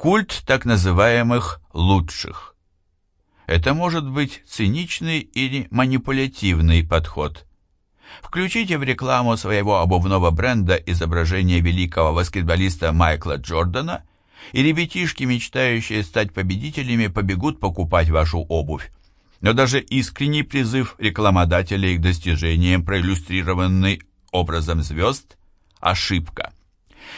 Культ так называемых «лучших». Это может быть циничный или манипулятивный подход. Включите в рекламу своего обувного бренда изображение великого баскетболиста Майкла Джордана, и ребятишки, мечтающие стать победителями, побегут покупать вашу обувь. Но даже искренний призыв рекламодателей к достижениям, проиллюстрированный образом звезд, – ошибка.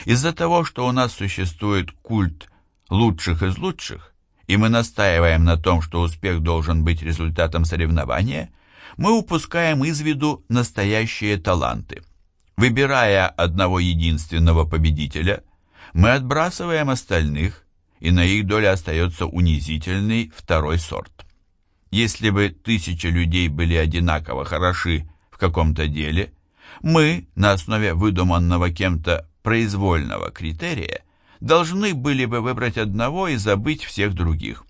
Из-за того, что у нас существует культ лучших из лучших, и мы настаиваем на том, что успех должен быть результатом соревнования, мы упускаем из виду настоящие таланты. Выбирая одного единственного победителя, мы отбрасываем остальных, и на их доле остается унизительный второй сорт. Если бы тысячи людей были одинаково хороши в каком-то деле, мы, на основе выдуманного кем-то произвольного критерия, должны были бы выбрать одного и забыть всех других.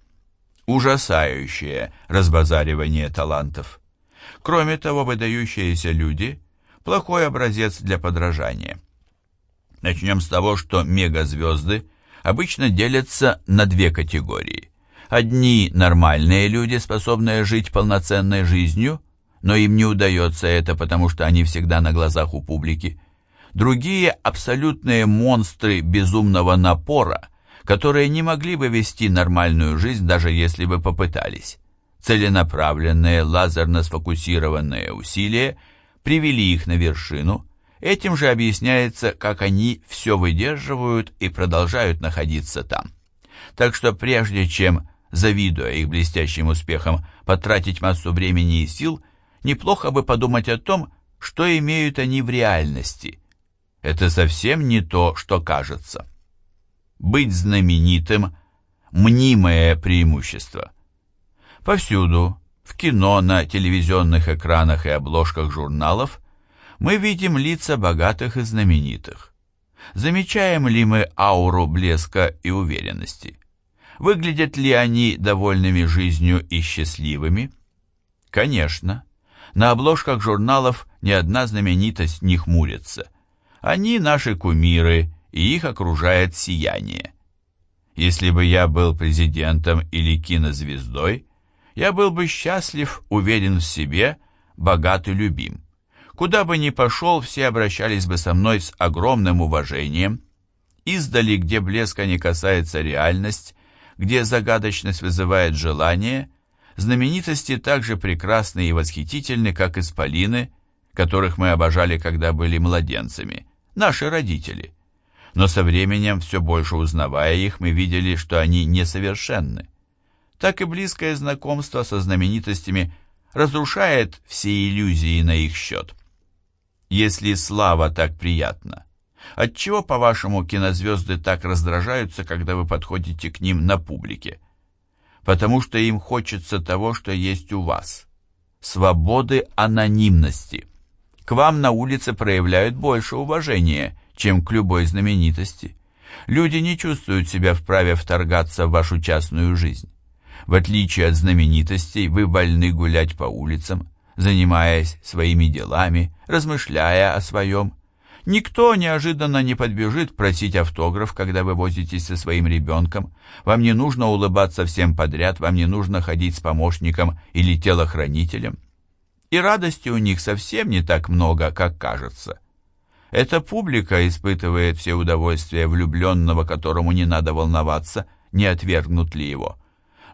Ужасающее разбазаривание талантов. Кроме того, выдающиеся люди – плохой образец для подражания. Начнем с того, что мегазвезды обычно делятся на две категории. Одни – нормальные люди, способные жить полноценной жизнью, но им не удается это, потому что они всегда на глазах у публики – другие абсолютные монстры безумного напора, которые не могли бы вести нормальную жизнь, даже если бы попытались. Целенаправленные, лазерно сфокусированные усилия привели их на вершину, этим же объясняется, как они все выдерживают и продолжают находиться там. Так что прежде чем, завидуя их блестящим успехам, потратить массу времени и сил, неплохо бы подумать о том, что имеют они в реальности – это совсем не то, что кажется. Быть знаменитым – мнимое преимущество. Повсюду, в кино, на телевизионных экранах и обложках журналов, мы видим лица богатых и знаменитых. Замечаем ли мы ауру блеска и уверенности? Выглядят ли они довольными жизнью и счастливыми? Конечно. На обложках журналов ни одна знаменитость не хмурится. Они наши кумиры, и их окружает сияние. Если бы я был президентом или кинозвездой, я был бы счастлив, уверен в себе, богат и любим. Куда бы ни пошел, все обращались бы со мной с огромным уважением. Издали, где блеска не касается реальность, где загадочность вызывает желание, знаменитости так же прекрасны и восхитительны, как исполины, которых мы обожали, когда были младенцами наши родители. Но со временем, все больше узнавая их, мы видели, что они несовершенны. Так и близкое знакомство со знаменитостями разрушает все иллюзии на их счет. Если слава так приятна, отчего, по-вашему, кинозвезды так раздражаются, когда вы подходите к ним на публике? Потому что им хочется того, что есть у вас. Свободы анонимности – к вам на улице проявляют больше уважения, чем к любой знаменитости. Люди не чувствуют себя вправе вторгаться в вашу частную жизнь. В отличие от знаменитостей, вы вольны гулять по улицам, занимаясь своими делами, размышляя о своем. Никто неожиданно не подбежит просить автограф, когда вы возитесь со своим ребенком. Вам не нужно улыбаться всем подряд, вам не нужно ходить с помощником или телохранителем и радости у них совсем не так много, как кажется. Эта публика испытывает все удовольствия влюбленного, которому не надо волноваться, не отвергнут ли его.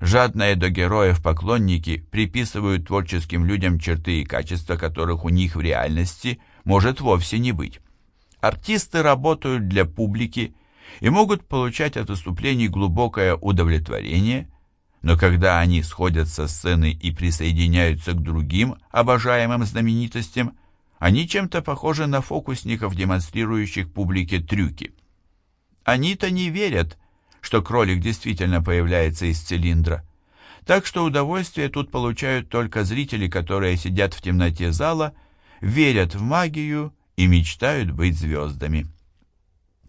Жадные до героев поклонники приписывают творческим людям черты и качества, которых у них в реальности может вовсе не быть. Артисты работают для публики и могут получать от выступлений глубокое удовлетворение – но когда они сходят со сцены и присоединяются к другим обожаемым знаменитостям, они чем-то похожи на фокусников, демонстрирующих публике трюки. Они-то не верят, что кролик действительно появляется из цилиндра. Так что удовольствие тут получают только зрители, которые сидят в темноте зала, верят в магию и мечтают быть звездами.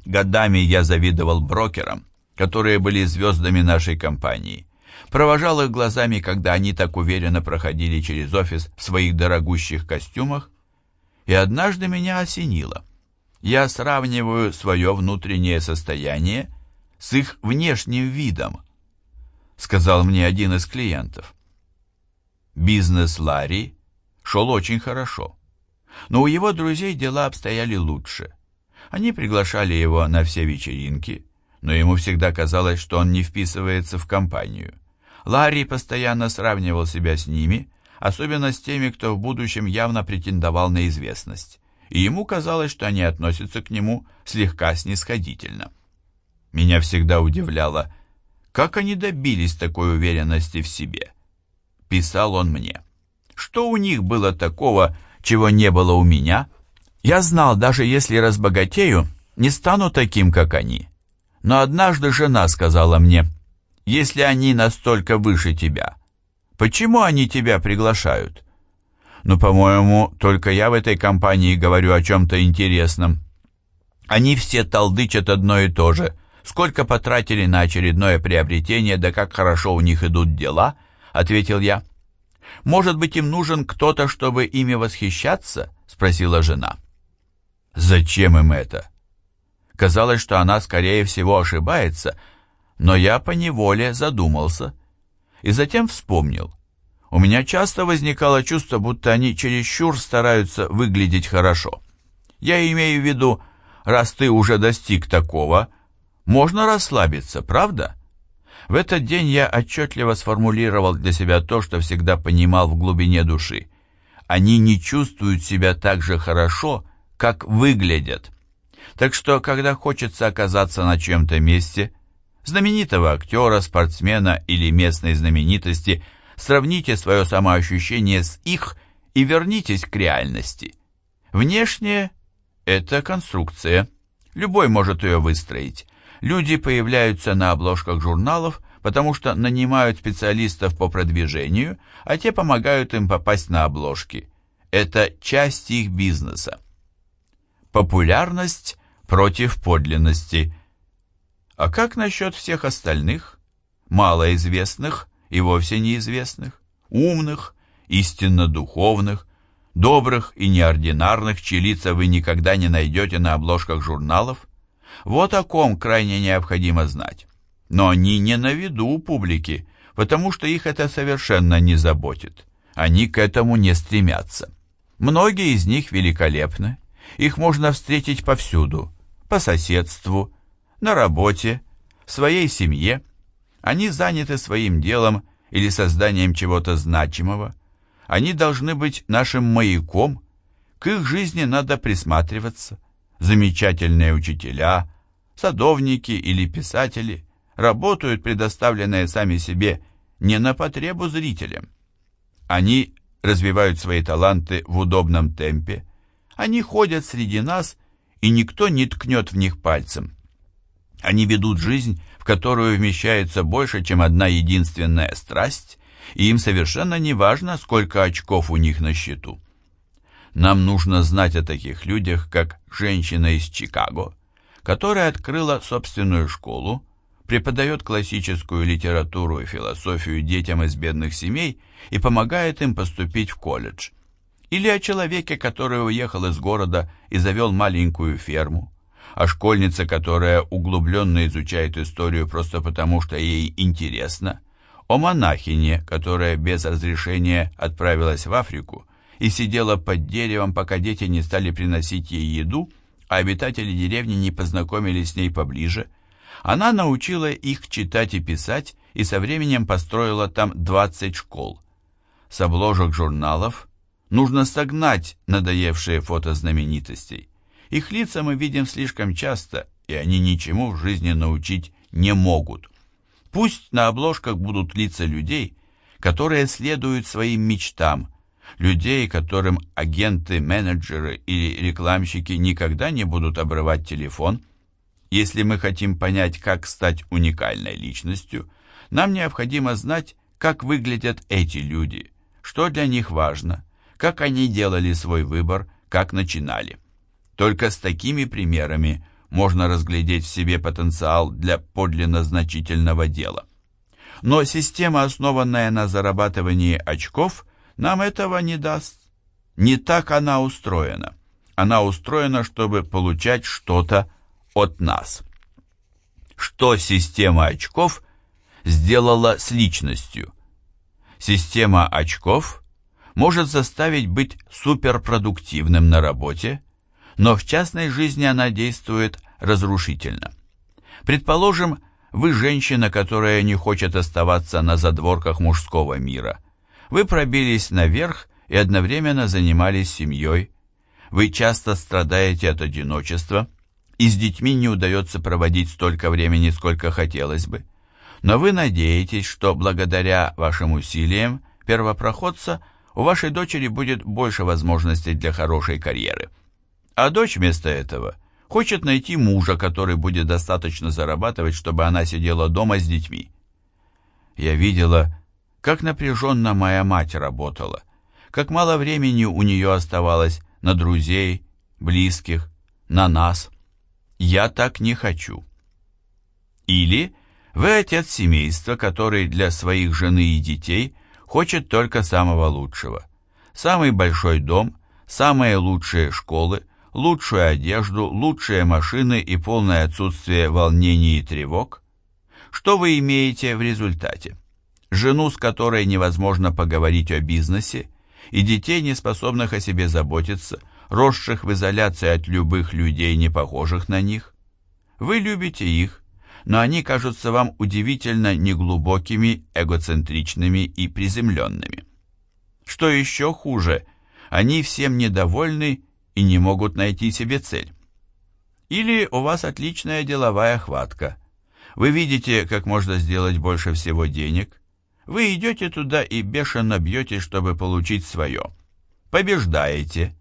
Годами я завидовал брокерам, которые были звездами нашей компании провожал их глазами, когда они так уверенно проходили через офис в своих дорогущих костюмах, и однажды меня осенило. Я сравниваю свое внутреннее состояние с их внешним видом, сказал мне один из клиентов. Бизнес Ларри шел очень хорошо, но у его друзей дела обстояли лучше. Они приглашали его на все вечеринки, но ему всегда казалось, что он не вписывается в компанию. Ларри постоянно сравнивал себя с ними, особенно с теми, кто в будущем явно претендовал на известность, и ему казалось, что они относятся к нему слегка снисходительно. Меня всегда удивляло, как они добились такой уверенности в себе. Писал он мне. Что у них было такого, чего не было у меня? Я знал, даже если разбогатею, не стану таким, как они. Но однажды жена сказала мне, если они настолько выше тебя, почему они тебя приглашают? Ну, по-моему, только я в этой компании говорю о чем-то интересном. Они все толдычат одно и то же. Сколько потратили на очередное приобретение, да как хорошо у них идут дела, ответил я. Может быть, им нужен кто-то, чтобы ими восхищаться? Спросила жена. Зачем им это? Казалось, что она, скорее всего, ошибается, но я поневоле задумался. И затем вспомнил. У меня часто возникало чувство, будто они чересчур стараются выглядеть хорошо. Я имею в виду, раз ты уже достиг такого, можно расслабиться, правда? В этот день я отчетливо сформулировал для себя то, что всегда понимал в глубине души. Они не чувствуют себя так же хорошо, как выглядят. Так что, когда хочется оказаться на чем-то месте, знаменитого актера, спортсмена или местной знаменитости, сравните свое самоощущение с их и вернитесь к реальности. Внешнее – это конструкция. Любой может ее выстроить. Люди появляются на обложках журналов, потому что нанимают специалистов по продвижению, а те помогают им попасть на обложки. Это часть их бизнеса. Популярность против подлинности. А как насчет всех остальных, малоизвестных и вовсе неизвестных, умных, истинно духовных, добрых и неординарных, чьи лица вы никогда не найдете на обложках журналов? Вот о ком крайне необходимо знать. Но они не на виду у публики, потому что их это совершенно не заботит. Они к этому не стремятся. Многие из них великолепны. Их можно встретить повсюду по соседству, на работе, в своей семье. Они заняты своим делом или созданием чего-то значимого. Они должны быть нашим маяком. К их жизни надо присматриваться. Замечательные учителя, садовники или писатели работают, предоставленные сами себе, не на потребу зрителям. Они развивают свои таланты в удобном темпе. Они ходят среди нас и никто не ткнет в них пальцем. Они ведут жизнь, в которую вмещается больше, чем одна единственная страсть, и им совершенно не важно, сколько очков у них на счету. Нам нужно знать о таких людях, как женщина из Чикаго, которая открыла собственную школу, преподает классическую литературу и философию детям из бедных семей и помогает им поступить в колледж – или о человеке, который уехал из города и завел маленькую ферму, о школьнице, которая углубленно изучает историю просто потому, что ей интересно, о монахине, которая без разрешения отправилась в Африку и сидела под деревом, пока дети не стали приносить ей еду, а обитатели деревни не познакомились с ней поближе. Она научила их читать и писать и со временем построила там 20 школ. С обложек журналов Нужно согнать надоевшие фото знаменитостей. Их лица мы видим слишком часто, и они ничему в жизни научить не могут. Пусть на обложках будут лица людей, которые следуют своим мечтам, людей, которым агенты, менеджеры или рекламщики никогда не будут обрывать телефон. Если мы хотим понять, как стать уникальной личностью, нам необходимо знать, как выглядят эти люди, что для них важно – как они делали свой выбор, как начинали. Только с такими примерами можно разглядеть в себе потенциал для подлинно значительного дела. Но система, основанная на зарабатывании очков, нам этого не даст. Не так она устроена. Она устроена, чтобы получать что-то от нас. что система очков сделала с личностью. Система очков может заставить быть суперпродуктивным на работе, но в частной жизни она действует разрушительно. Предположим, вы женщина, которая не хочет оставаться на задворках мужского мира. Вы пробились наверх и одновременно занимались семьей. Вы часто страдаете от одиночества, и с детьми не удается проводить столько времени, сколько хотелось бы. Но вы надеетесь, что благодаря вашим усилиям первопроходца у вашей дочери будет больше возможностей для хорошей карьеры. А дочь вместо этого – Хочет найти мужа, который будет достаточно зарабатывать, чтобы она сидела дома с детьми. Я видела, как напряженно моя мать работала, как мало времени у нее оставалось на друзей, близких, на нас. Я так не хочу. Или вы отец семейства, который для своих жены и детей хочет только самого лучшего. Самый большой дом, самые лучшие школы, лучшую одежду, лучшие машины и полное отсутствие волнений и тревог? Что вы имеете в результате? Жену, с которой невозможно поговорить о бизнесе, и детей, не способных о себе заботиться, росших в изоляции от любых людей, не похожих на них? Вы любите их, но они кажутся вам удивительно неглубокими, эгоцентричными и приземленными. Что еще хуже, они всем недовольны и не могут найти себе цель. Или у вас отличная деловая хватка. Вы видите, как можно сделать больше всего денег. Вы идете туда и бешено бьете, чтобы получить свое. Побеждаете.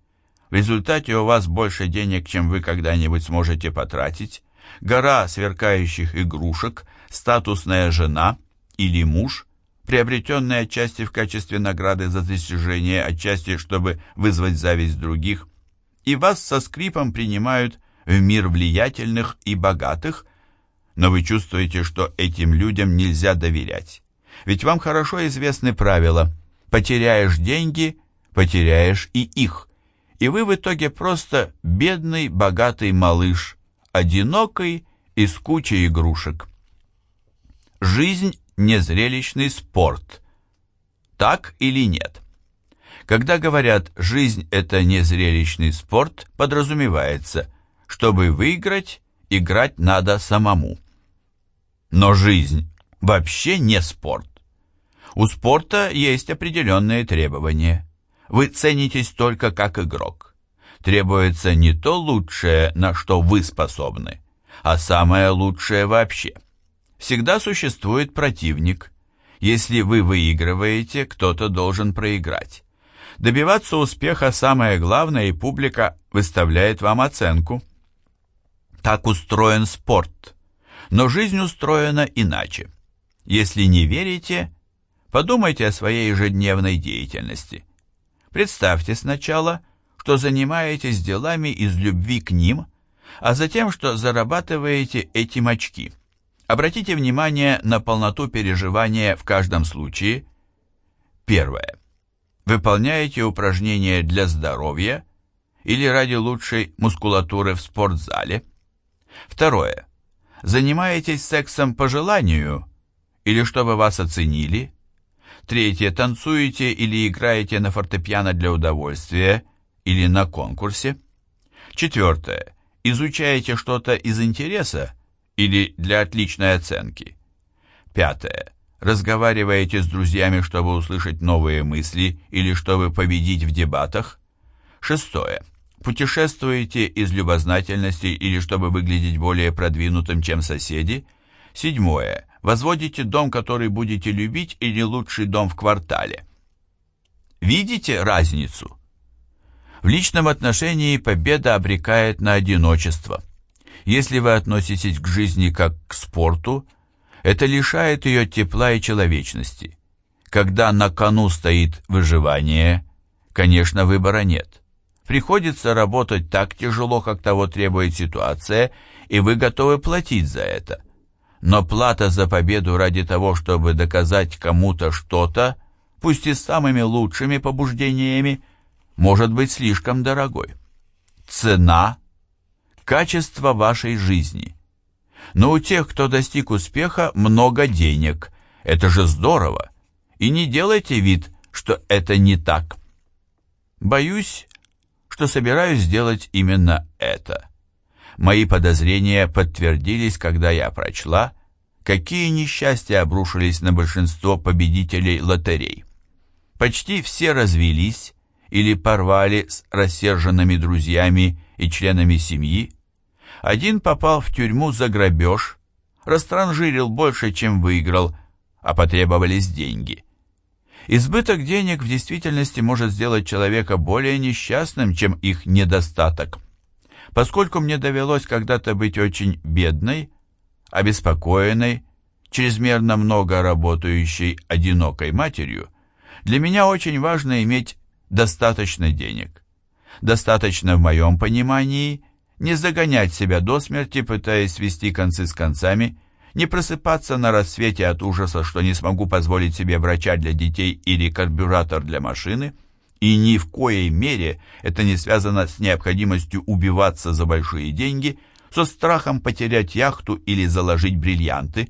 В результате у вас больше денег, чем вы когда-нибудь сможете потратить. Гора сверкающих игрушек, статусная жена или муж, приобретенные отчасти в качестве награды за достижение, отчасти чтобы вызвать зависть других – и вас со скрипом принимают в мир влиятельных и богатых, но вы чувствуете, что этим людям нельзя доверять. Ведь вам хорошо известны правила «потеряешь деньги, потеряешь и их», и вы в итоге просто бедный богатый малыш, одинокий и с кучей игрушек. Жизнь – незрелищный спорт. Так или нет? Когда говорят «жизнь – это не зрелищный спорт», подразумевается, чтобы выиграть, играть надо самому. Но жизнь вообще не спорт. У спорта есть определенные требования. Вы ценитесь только как игрок. Требуется не то лучшее, на что вы способны, а самое лучшее вообще. Всегда существует противник. Если вы выигрываете, кто-то должен проиграть. Добиваться успеха самое главное, и публика выставляет вам оценку. Так устроен спорт. Но жизнь устроена иначе. Если не верите, подумайте о своей ежедневной деятельности. Представьте сначала, что занимаетесь делами из любви к ним, а затем, что зарабатываете этим очки. Обратите внимание на полноту переживания в каждом случае. Первое. Выполняете упражнения для здоровья или ради лучшей мускулатуры в спортзале? Второе. Занимаетесь сексом по желанию или чтобы вас оценили? Третье. Танцуете или играете на фортепиано для удовольствия или на конкурсе? Четвертое. Изучаете что-то из интереса или для отличной оценки? Пятое разговариваете с друзьями, чтобы услышать новые мысли или чтобы победить в дебатах. Шестое. Путешествуете из любознательности или чтобы выглядеть более продвинутым, чем соседи. Седьмое. Возводите дом, который будете любить, или лучший дом в квартале. Видите разницу? В личном отношении победа обрекает на одиночество. Если вы относитесь к жизни как к спорту – это лишает ее тепла и человечности. Когда на кону стоит выживание, конечно, выбора нет. Приходится работать так тяжело, как того требует ситуация, и вы готовы платить за это. Но плата за победу ради того, чтобы доказать кому-то что-то, пусть и с самыми лучшими побуждениями, может быть слишком дорогой. Цена – качество вашей жизни. Но у тех, кто достиг успеха, много денег. Это же здорово. И не делайте вид, что это не так. Боюсь, что собираюсь сделать именно это. Мои подозрения подтвердились, когда я прочла, какие несчастья обрушились на большинство победителей лотерей. Почти все развелись или порвали с рассерженными друзьями и членами семьи. Один попал в тюрьму за грабеж, растранжирил больше, чем выиграл, а потребовались деньги. Избыток денег в действительности может сделать человека более несчастным, чем их недостаток. Поскольку мне довелось когда-то быть очень бедной, обеспокоенной, чрезмерно много работающей, одинокой матерью, для меня очень важно иметь достаточно денег. Достаточно в моем понимании не загонять себя до смерти, пытаясь свести концы с концами, не просыпаться на рассвете от ужаса, что не смогу позволить себе врача для детей или карбюратор для машины, и ни в коей мере это не связано с необходимостью убиваться за большие деньги, со страхом потерять яхту или заложить бриллианты.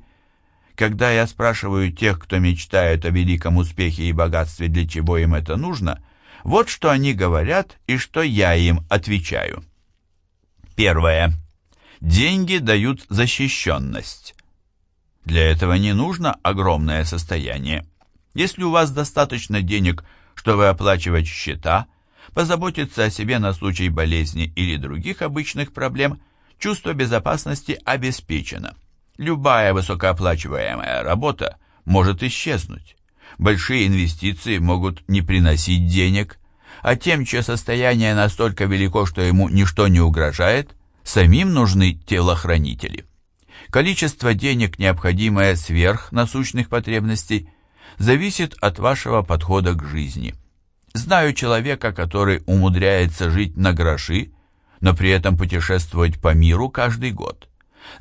Когда я спрашиваю тех, кто мечтает о великом успехе и богатстве, для чего им это нужно, вот что они говорят и что я им отвечаю. Первое. Деньги дают защищенность. Для этого не нужно огромное состояние. Если у вас достаточно денег, чтобы оплачивать счета, позаботиться о себе на случай болезни или других обычных проблем, чувство безопасности обеспечено. Любая высокооплачиваемая работа может исчезнуть. Большие инвестиции могут не приносить денег, а тем, чье состояние настолько велико, что ему ничто не угрожает, самим нужны телохранители. Количество денег, необходимое сверх насущных потребностей, зависит от вашего подхода к жизни. Знаю человека, который умудряется жить на гроши, но при этом путешествовать по миру каждый год.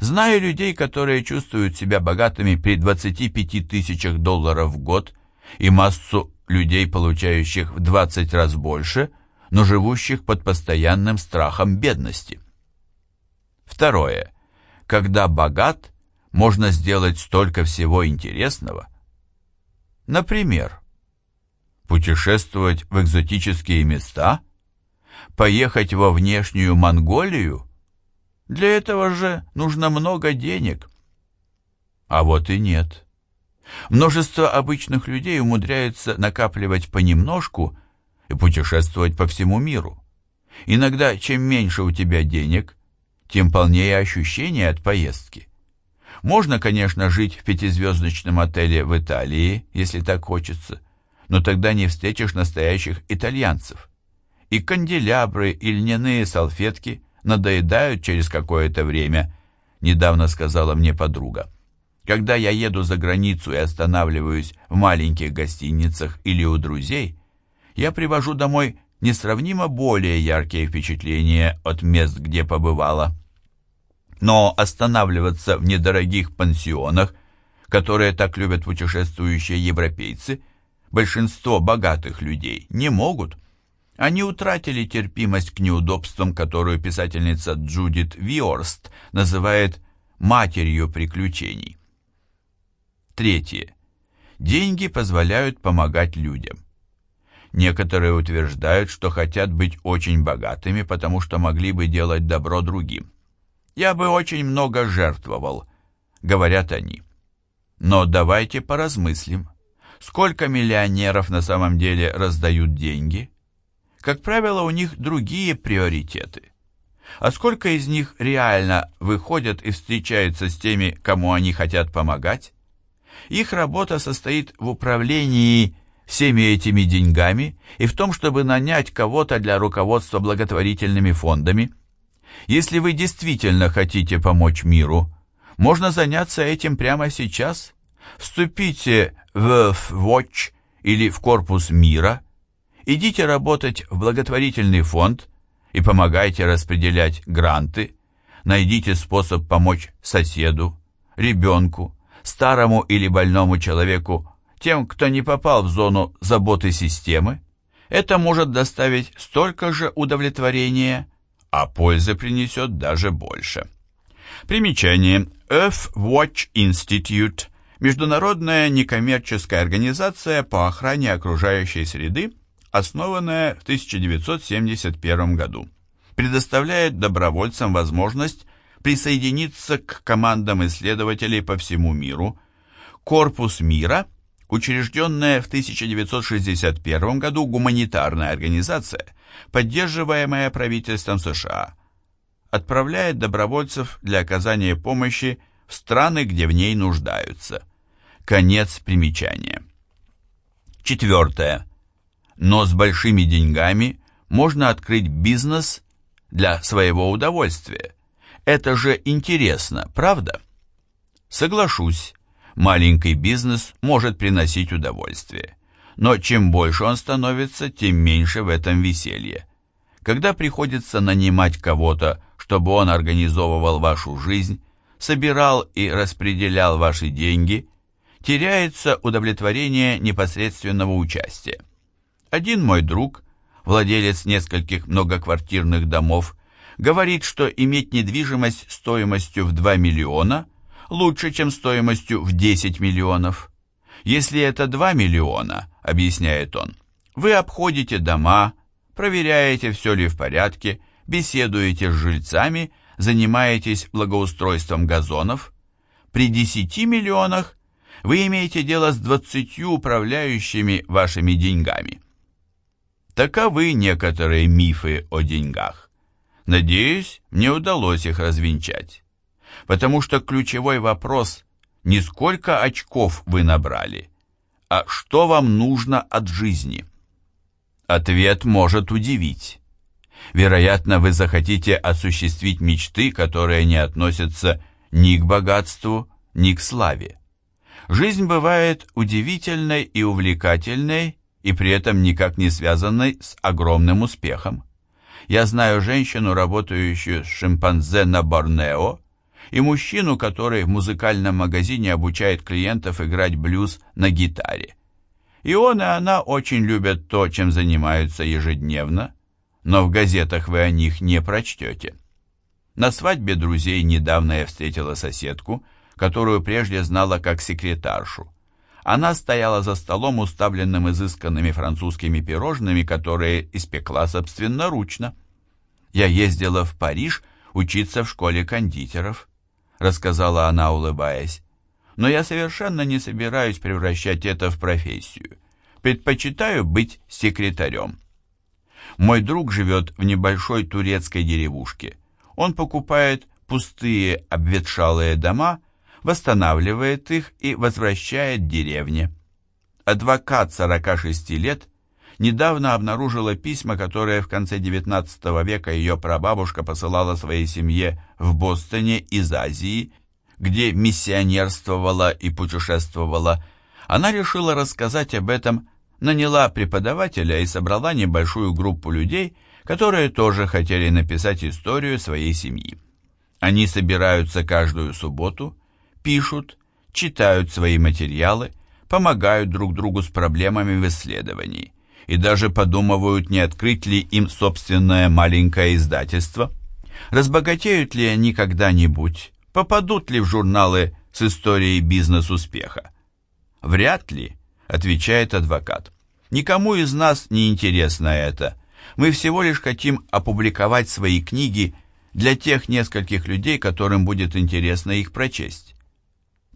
Знаю людей, которые чувствуют себя богатыми при 25 тысячах долларов в год и массу людей, получающих в 20 раз больше, но живущих под постоянным страхом бедности. Второе когда богат, можно сделать столько всего интересного. Например, путешествовать в экзотические места, поехать во внешнюю Монголию. Для этого же нужно много денег. А вот и нет. Множество обычных людей умудряется накапливать понемножку и путешествовать по всему миру. Иногда, чем меньше у тебя денег, тем полнее ощущение от поездки. Можно, конечно, жить в пятизвездочном отеле в Италии, если так хочется, но тогда не встретишь настоящих итальянцев. И канделябры, и льняные салфетки надоедают через какое-то время, недавно сказала мне подруга. Когда я еду за границу и останавливаюсь в маленьких гостиницах или у друзей, я привожу домой несравнимо более яркие впечатления от мест, где побывала. Но останавливаться в недорогих пансионах, которые так любят путешествующие европейцы, большинство богатых людей не могут. Они утратили терпимость к неудобствам, которую писательница Джудит Виорст называет «матерью приключений». Третье. Деньги позволяют помогать людям. Некоторые утверждают, что хотят быть очень богатыми, потому что могли бы делать добро другим. «Я бы очень много жертвовал», — говорят они. Но давайте поразмыслим. Сколько миллионеров на самом деле раздают деньги? Как правило, у них другие приоритеты. А сколько из них реально выходят и встречаются с теми, кому они хотят помогать? Их работа состоит в управлении всеми этими деньгами и в том, чтобы нанять кого-то для руководства благотворительными фондами. Если вы действительно хотите помочь миру, можно заняться этим прямо сейчас. Вступите в Watch или в Корпус мира, идите работать в благотворительный фонд и помогайте распределять гранты, найдите способ помочь соседу, ребенку, старому или больному человеку тем, кто не попал в зону заботы системы, это может доставить столько же удовлетворения, а пользы принесет даже больше. Примечание. Earth Watch Institute – международная некоммерческая организация по охране окружающей среды, основанная в 1971 году. Предоставляет добровольцам возможность присоединиться к командам исследователей по всему миру. Корпус мира – учрежденная в 1961 году гуманитарная организация, поддерживаемая правительством США, отправляет добровольцев для оказания помощи в страны, где в ней нуждаются. Конец примечания. Четвертое. Но с большими деньгами можно открыть бизнес для своего удовольствия. Это же интересно, правда? Соглашусь, Маленький бизнес может приносить удовольствие, но чем больше он становится, тем меньше в этом веселья. Когда приходится нанимать кого-то, чтобы он организовывал вашу жизнь, собирал и распределял ваши деньги, теряется удовлетворение непосредственного участия. Один мой друг, владелец нескольких многоквартирных домов, говорит, что иметь недвижимость стоимостью в 2 миллиона – лучше, чем стоимостью в 10 миллионов. Если это 2 миллиона, объясняет он, вы обходите дома, проверяете, все ли в порядке, беседуете с жильцами, занимаетесь благоустройством газонов. При 10 миллионах вы имеете дело с 20 управляющими вашими деньгами. Таковы некоторые мифы о деньгах. Надеюсь, мне удалось их развенчать потому что ключевой вопрос не сколько очков вы набрали, а что вам нужно от жизни. Ответ может удивить. Вероятно, вы захотите осуществить мечты, которые не относятся ни к богатству, ни к славе. Жизнь бывает удивительной и увлекательной, и при этом никак не связанной с огромным успехом. Я знаю женщину, работающую с шимпанзе на Борнео, и мужчину, который в музыкальном магазине обучает клиентов играть блюз на гитаре. И он, и она очень любят то, чем занимаются ежедневно, но в газетах вы о них не прочтете. На свадьбе друзей недавно я встретила соседку, которую прежде знала как секретаршу. Она стояла за столом, уставленным изысканными французскими пирожными, которые испекла собственноручно. Я ездила в Париж учиться в школе кондитеров. — рассказала она, улыбаясь. «Но я совершенно не собираюсь превращать это в профессию. Предпочитаю быть секретарем». Мой друг живет в небольшой турецкой деревушке. Он покупает пустые обветшалые дома, восстанавливает их и возвращает деревне. Адвокат 46 лет недавно обнаружила письма, которые в конце XIX века ее прабабушка посылала своей семье в Бостоне из Азии, где миссионерствовала и путешествовала. Она решила рассказать об этом, наняла преподавателя и собрала небольшую группу людей, которые тоже хотели написать историю своей семьи. Они собираются каждую субботу, пишут, читают свои материалы, помогают друг другу с проблемами в исследовании и даже подумывают, не открыть ли им собственное маленькое издательство. Разбогатеют ли они когда-нибудь, попадут ли в журналы с историей бизнес-успеха? Вряд ли, отвечает адвокат. Никому из нас не интересно это. Мы всего лишь хотим опубликовать свои книги для тех нескольких людей, которым будет интересно их прочесть.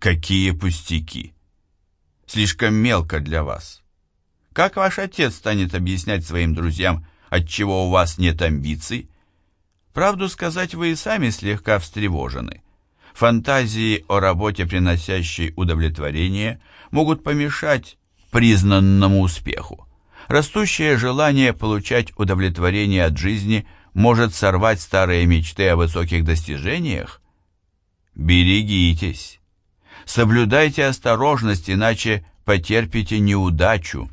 Какие пустяки! Слишком мелко для вас. Как ваш отец станет объяснять своим друзьям, отчего у вас нет амбиций? Правду сказать, вы и сами слегка встревожены. Фантазии о работе, приносящей удовлетворение, могут помешать признанному успеху. Растущее желание получать удовлетворение от жизни может сорвать старые мечты о высоких достижениях. Берегитесь. Соблюдайте осторожность, иначе потерпите неудачу.